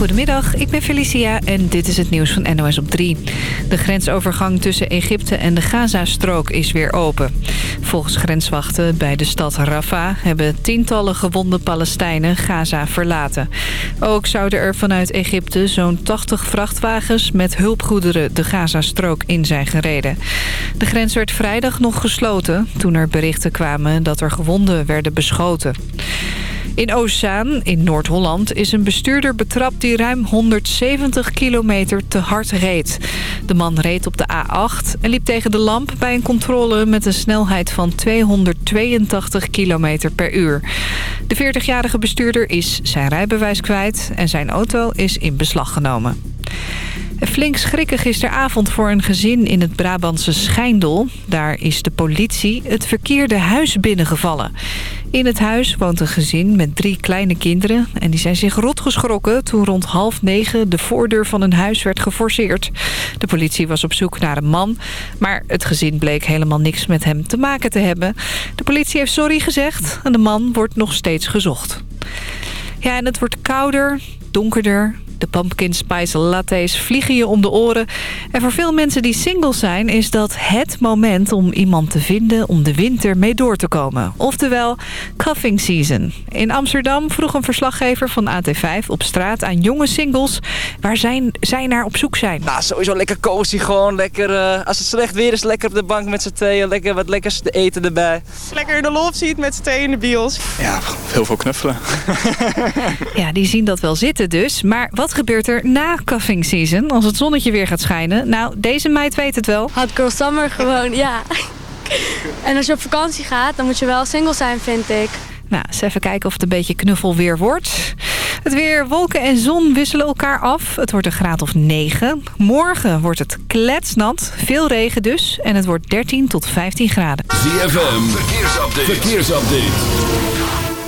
Goedemiddag, ik ben Felicia en dit is het nieuws van NOS op 3. De grensovergang tussen Egypte en de Gazastrook is weer open. Volgens grenswachten bij de stad Rafah hebben tientallen gewonde Palestijnen Gaza verlaten. Ook zouden er vanuit Egypte zo'n 80 vrachtwagens met hulpgoederen de Gazastrook in zijn gereden. De grens werd vrijdag nog gesloten toen er berichten kwamen dat er gewonden werden beschoten. In Oostzaan, in Noord-Holland, is een bestuurder betrapt die ruim 170 kilometer te hard reed. De man reed op de A8 en liep tegen de lamp bij een controle met een snelheid van 282 kilometer per uur. De 40-jarige bestuurder is zijn rijbewijs kwijt en zijn auto is in beslag genomen. Flink schrikken gisteravond voor een gezin in het Brabantse Schijndel. Daar is de politie het verkeerde huis binnengevallen. In het huis woont een gezin met drie kleine kinderen... en die zijn zich rot geschrokken toen rond half negen de voordeur van hun huis werd geforceerd. De politie was op zoek naar een man, maar het gezin bleek helemaal niks met hem te maken te hebben. De politie heeft sorry gezegd en de man wordt nog steeds gezocht. Ja, en het wordt kouder, donkerder, de pumpkin spice lattes vliegen je om de oren. En voor veel mensen die single zijn is dat het moment om iemand te vinden om de winter mee door te komen. Oftewel cuffing season. In Amsterdam vroeg een verslaggever van AT5 op straat aan jonge singles waar zijn, zij naar op zoek zijn. Nou, sowieso lekker cozy gewoon. Lekker, uh, als het slecht weer is, lekker op de bank met z'n tweeën. Lekker wat lekkers te eten erbij. Lekker in de love seat met z'n tweeën in de bios. Ja, heel veel knuffelen. ja, die zien dat wel zitten dus. Maar wat gebeurt er na cuffing season als het zonnetje weer gaat schijnen? Nou, deze meid weet het wel. Hot girl summer gewoon, ja. En als je op vakantie gaat, dan moet je wel single zijn, vind ik. Nou, eens even kijken of het een beetje knuffel weer wordt. Het weer, wolken en zon wisselen elkaar af. Het wordt een graad of 9. Morgen wordt het kletsnat. Veel regen dus. En het wordt 13 tot 15 graden. ZFM, verkeersupdate. verkeersupdate.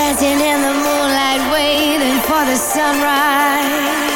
Dancing in the moonlight, waiting for the sunrise.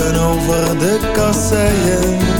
Lopen over de kasseien.